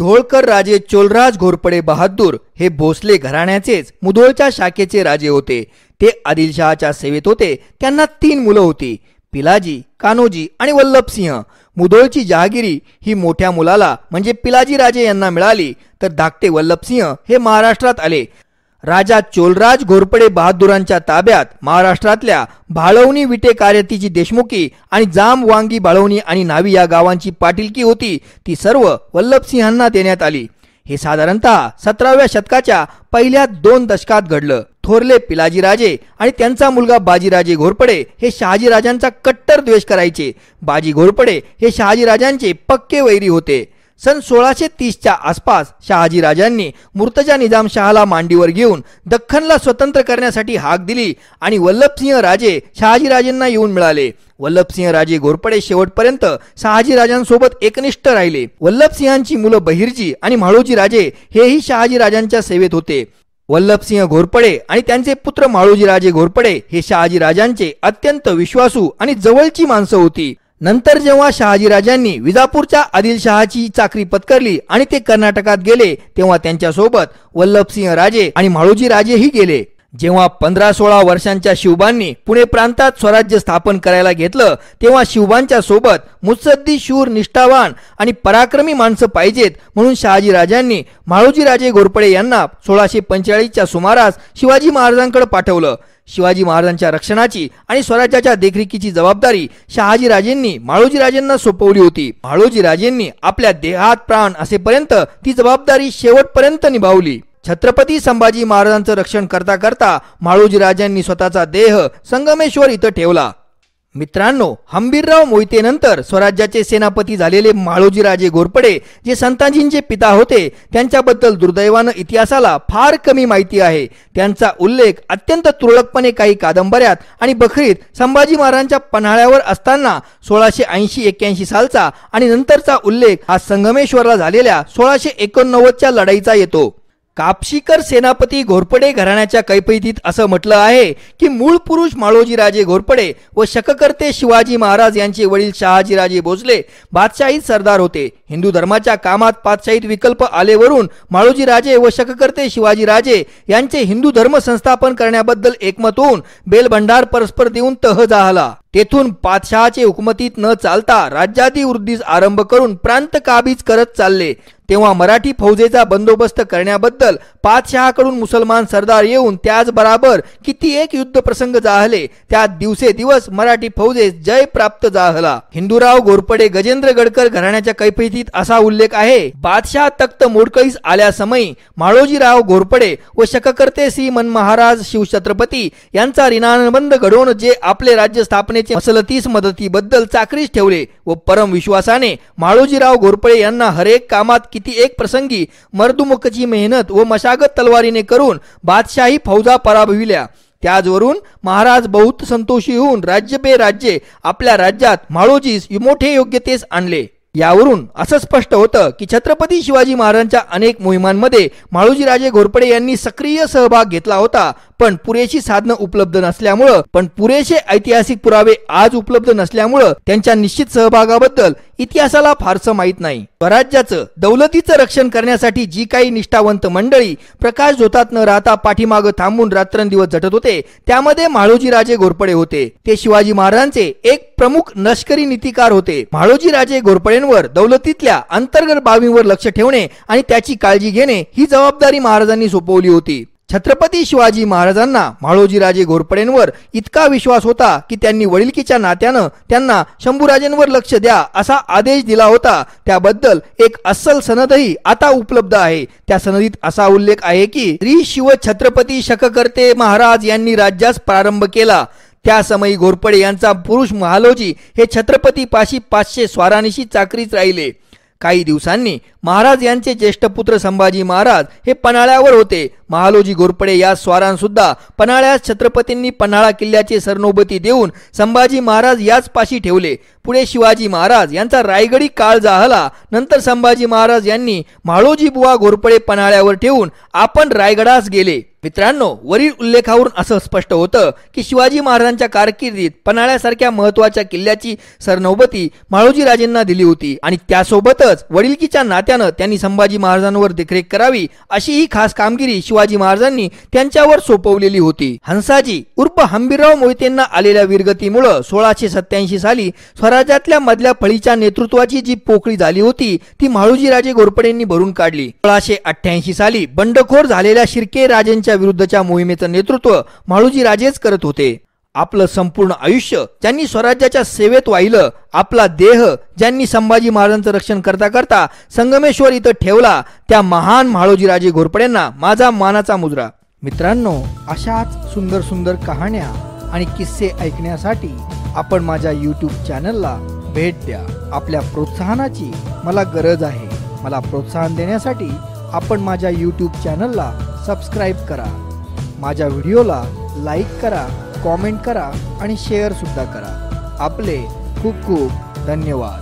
मुधोळकर राजे चोलराज घोरपडे बहादूर हे भोसले घराण्याचेच मुधोळच्या शाखेचे राजे होते. ते आदिलशहाच्या सेवेत होते. त्यांना तीन मुलं होती. पिलाजी कान्होजी आणि वल्लभसिंह. मुधोळची जहागिरी ही मोठ्या मुलाला म्हणजे पिलाजी राजे यांना मिळाली. तर धाकटे वल्लभसिंह हे महाराष्ट्रात आले. राजा चोलराज घोरपडे बहादुरांच्या ताब्यात महाराष्ट्रातल्या भाळवणी विटे कार्यतीची देशमुखी आणि जाम वांगी बाळवणी आणि नावी या गावांची पाटीलकी होती ती सर्व वल्लभसिंहांना देण्यात आली. हे साधारणतः सतराव्या शतकाच्या पहिल्या दोन दशकात घडलं. थोरले पिलाजीराजे आणि त्यांचा मुलगा बाजीराजे घोरपडे हे शहाजीराजांचा कट्टर द्वेष करायचे. बाजी घोरपडे हे शहाजीराजांचे पक्के वैरी होते. सन सोळाशे तीसच्या आसपास शहाजी राजांनी मुर्तजा निजामशहाला मांडीवर घेऊन दख्खनला स्वतंत्र करण्यासाठी हाक दिली आणि वल्लभसिंह राजे शहाजीराजेंना येऊन मिळाले. वल्लभसिंह राजे घोरपडे शेवटपर्यंत शहाजीराजांसोबत एकनिष्ठ राहिले. वल्लभसिंहांची मुलं बहिरजी आणि म्हाळोजी राजे हेही शहाजीराजांच्या सेवेत होते. वल्लभसिंह घोरपडे आणि त्यांचे पुत्र माळोजीराजे घोरपडे हे शहाजीराजांचे अत्यंत विश्वासू आणि जवळची माणसं होती. नंतर जेव्हा शहाजीराजांनी विजापूरच्या आदिलशहाची चाकरी पत्करली आणि ते कर्नाटकात गेले तेव्हा त्यांच्यासोबत वल्लभसिंह राजे आणि म्हाळोजी राजेही गेले. जेव्हा पंधरा सोळा वर्षांच्या शिवबांनी पुणे प्रांतात स्वराज्य स्थापन करायला घेतलं तेव्हा शिवबांच्या सोबत मुत्सद्दी शूर निष्ठावान आणि पराक्रमी माणसं पाहिजेत म्हणून शहाजी राजांनी म्हाळोजी राजे घोरपडे यांना सोळाशे पंचेचाळीसच्या सुमारास शिवाजी महाराजांकडे पाठवलं. शिवाजी महाराजांच्या रक्षणाची आणि स्वराज्याच्या देखरेखीची जबाबदारी शहाजी राजेंनी माळोजी राजेंना सोपवली होती. माळोजी राजेंनी आपल्या देहात प्राण असेपर्यंत ती जबाबदारी शेवटपर्यंत निभावली. छत्रपती संभाजी महाराजांचं रक्षण करता करता माळोजी राजांनी स्वतःचा देह संगमेश्वर इथं ठेवला. मित्रांनो हंबीरराव मोहितेनंतर स्वराज्याचे सेनापती झालेले माळोजीराजे घोरपडे जे संताजींचे पिता होते त्यांच्याबद्दल दुर्दैवानं इतिहासाला फार कमी माहिती आहे. त्यांचा उल्लेख अत्यंत तुरळकपणे काही कादंबऱ्यात आणि बखरीत संभाजी महाराजांच्या पन्हाळ्यावर असताना सोळाशे ऐंशी एक्क्याऐंशी सालचा आणि नंतरचा उल्लेख हा संगमेश्वरला झालेल्या सोळाशे एकोणनव्वदच्या लढाईचा येतो. कापशीकर सेनापती घोरपडे घराण्याच्या कैफैतीत असं म्हटलं आहे की मूळ पुरुष माळोजी राजे घोरपडे व शककर्ते शिवाजी महाराज यांचे वडील शहाजीराजे भोसले बादशाहीत सरदार होते. हिंदू धर्माच्या कामात पातशाहीत विकल्प आलेवरून माळोजी राजे व शककर्ते शिवाजी राजे यांचे हिंदू धर्म संस्थापन करण्याबद्दल एकमत होऊन बेलभंडार परस्पर देऊन तह जाहला तेथून पातशहाचे हुकमतीत न चालता राज्यादी वृद्धीस आरंभ करून प्रांत काबीज करत चालले. तेव्हा मराठी फौजेचा बंदोबस्त करण्याबद्दल पातशहाकडून मुसलमान सरदार येऊन त्याचबरोबर किती एक युद्ध प्रसंग जाहले. त्या दिवसे दिवस मराठी फौजेस जय प्राप्त जाहला. हिंदूराव घोरपडे गजेंद्र गडकर घराण्याच्या कैफैतीत असा उल्लेख आहे. बादशाह तख्त मोडकळीस आल्यासमयी माळोजीराव घोरपडे व शककर्ते श्री मन महाराज शिवछत्रपती यांचा ऋणानुबंध घडवून जे आपले राज्य स्थापने स्थापनेचे मसलतीस मदतीबद्दल चाकरीस ठेवले व परम विश्वासाने माळोजीराव घोरपडे यांना हरेक कामात किती एक प्रसंगी मर्दुमुखची मेहनत व मशागत तलवारीने करून बादशाही फौजा पराभविल्या. त्याचवरून महाराज बहुत संतोषी होऊन राज्य राज्ये आपल्या राज्यात माळोजीस मोठे योग्यतेस आणले. यावरून असं स्पष्ट होतं की छत्रपती शिवाजी महाराजांच्या अनेक मोहिमांमध्ये माळोजीराजे घोरपडे यांनी सक्रिय सहभाग घेतला होता. पण पुरेशी साधनं उपलब्ध नसल्यामुळं पण पुरेसे ऐतिहासिक पुरावे आज उपलब्ध नसल्यामुळं त्यांच्या निश्चित सहभागाबद्दल इतिहासाला फारसं माहीत नाही. स्वराज्याचं दौलतीचं रक्षण करण्यासाठी जी काही निष्ठावंत मंडळी प्रकाश झोतात न राहता पाठीमागं थांबून रात्रंदिवस झटत होते त्यामध्ये म्हाळोजीराजे घोरपडे होते. ते शिवाजी महाराजांचे एक प्रमुख लष्करी नीतिकार होते. म्हाळोजीराजे घोरपडेंवर दौलतीतल्या अंतर्गत बाबींवर लक्ष ठेवणे आणि त्याची काळजी घेणे ही जबाबदारी महाराजांनी सोपवली होती. छत्रपती शिवाजी महाराजांना म्हाळोजीराजे घोरपडेंवर इतका विश्वास होता की त्यांनी वडिलकीच्या नात्यानं त्यांना शंभूराजेंवर लक्ष द्या असा आदेश दिला होता. त्याबद्दल एक अस्सल सनदही आता उपलब्ध आहे. त्या सनदीत असा उल्लेख आहे की श्री शिव छत्रपती शककर्ते महाराज यांनी राज्यास प्रारंभ केला. त्या समयी घोरपडे यांचा पुरुष महालोजी हे छत्रपती पाशी पाचशे स्वारानिशी चाकरीच राहिले. काही दिवसांनी महाराज यांचे ज्येष्ठ पुत्र संभाजी महाराज हे पन्हाळ्यावर होते. महालोजी घोरपडे या स्वारांसुद्धा पन्हाळ्यास छत्रपतींनी पन्हाळा किल्ल्याचे सरनोबती देऊन संभाजी महाराज याच पाशी ठेवले. पुढे शिवाजी महाराज यांचा रायगडी काळ जाहला. नंतर संभाजी महाराज यांनी महाळोजी बुवा घोरपडे पन्हाळ्यावर ठेवून आपण रायगडास गेले. मित्रांनो वरील उल्लेखावरून असं स्पष्ट होतं की शिवाजी महाराजांच्या कारकिर्दीत पन्हाळ्यासारख्या महत्त्वाच्या किल्ल्याची सरनौबती माळोजी राजेंना दिली होती आणि त्यासोबतच वडिलकीच्या नात्यानं त्यांनी संभाजी महाराजांवर देखरेख करावी अशी ही खास कामगिरी शिवाजी महाराजांनी त्यांच्यावर सोपवलेली होती. हंसाजी उर्फ हंबीरराव मोहितेंना आलेल्या वीरगतीमुळं सोळाशे सत्याऐंशी साली स्वराज्यातल्या मधल्या फळीच्या नेतृत्वाची जी पोकळी झाली होती ती माळोजी राजे घोरपडेंनी भरून काढली. सोळाशे अठ्ठ्याऐंशी साली बंडखोर झालेल्या शिर्के राजेंच्या विरुद्धच्या मोहिमेचं नेतृत्व माळोजी राजेच करत होते. आपलं संपूर्ण आयुष्य ज्यांनी स्वराज्याच्या सेवेत वाहिलं आपला देह ज्यांनी संभाजी महाराजांचं रक्षण करता करता संगमेश्वर इथं ठेवला त्या महान म्हाळोजीराजे घोरपड्यांना माझा मानाचा मुजरा. मित्रांनो अशाच सुंदर सुंदर कहाण्या आणि किस्से ऐकण्यासाठी आपण माझ्या यूट्यूब चॅनलला भेट द्या. आपल्या प्रोत्साहनाची मला गरज आहे. मला प्रोत्साहन देण्यासाठी आपण माझ्या यूट्यूब चॅनलला सबस्क्राईब करा. माझ्या व्हिडिओला लाईक करा कॉमेंट करा आणि शेअरसुद्धा करा. आपले खूप खूप धन्यवाद.